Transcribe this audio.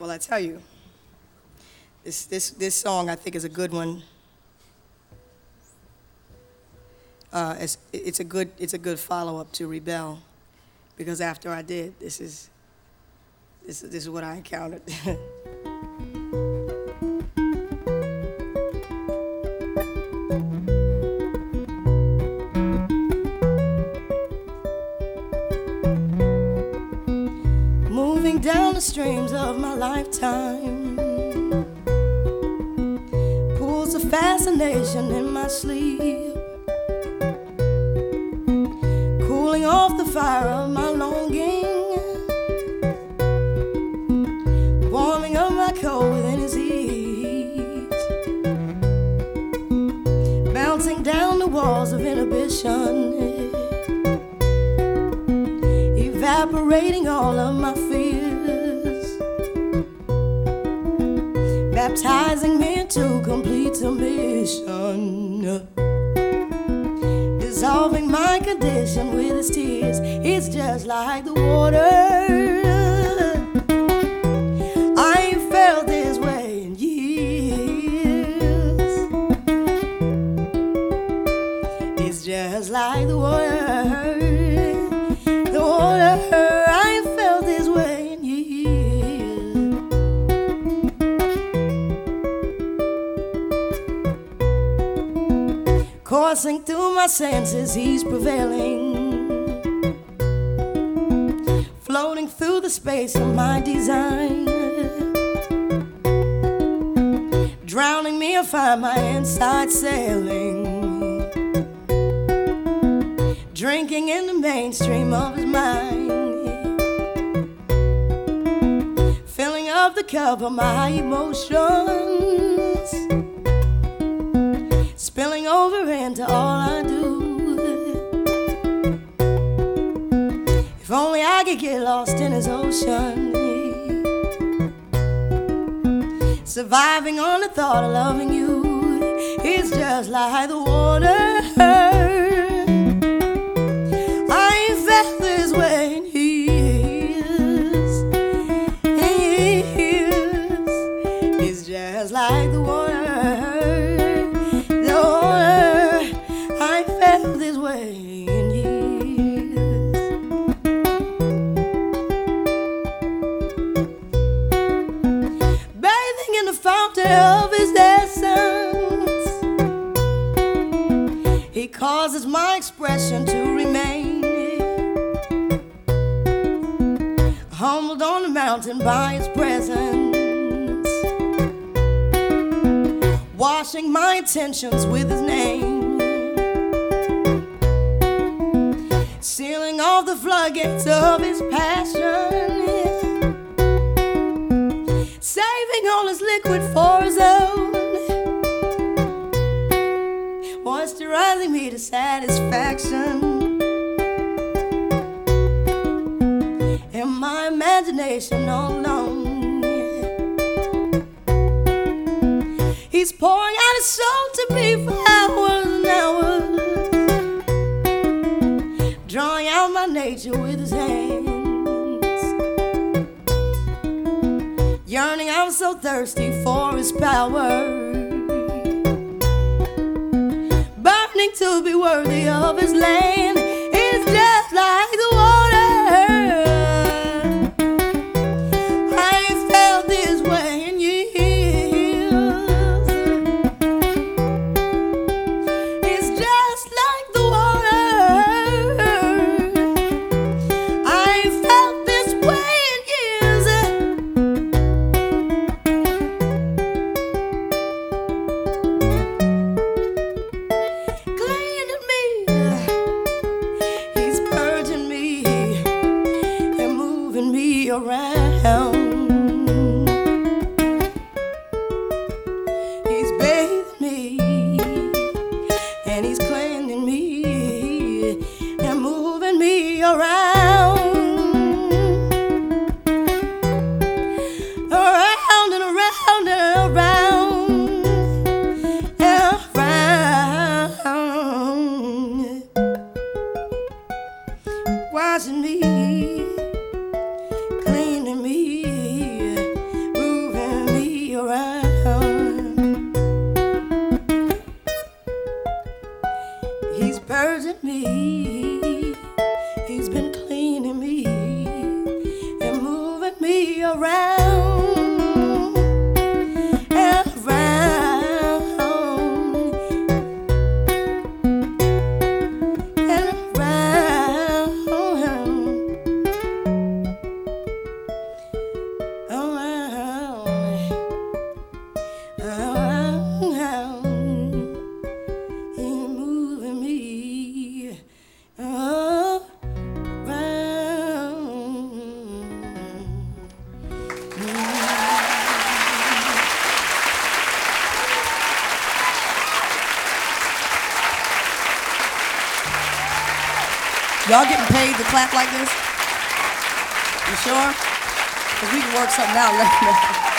Well, I tell you, this, this, this song I think is a good one. Uh, it's, it's a good, it's a good follow-up to Rebel, because after I did, this is, this, this is what I encountered. down the streams of my lifetime. Pools of fascination in my sleep. Cooling off the fire of my longing. Warming up my cold within his heat Bouncing down the walls of inhibition evaporating all of my fears, baptizing me into complete submission, dissolving my condition with his tears. It's just like the water. I ain't felt this way in years. It's just like the water. Coursing through my senses, he's prevailing. Floating through the space of my design. Drowning me, I find my inside sailing drinking in the mainstream of his mind, filling up the cup of my emotions, spilling over into all I do. If only I could get lost in his ocean, surviving on the thought of loving you is just like the water. Of his essence. He causes my expression to remain humbled on the mountain by his presence, washing my intentions with his name, sealing off the floodgates of his passion, his liquid for his own moisturizing me to satisfaction. In my imagination alone, he's pouring out his soul to me for hours and hours, drawing out my nature with his hands. Yearning, I'm so thirsty for his power. burning to be worthy of his land. It's just like around. He's bathing me and he's cleansing me and moving me around. around. Y'all getting paid to clap like this? You sure? Because we can work something out. Know.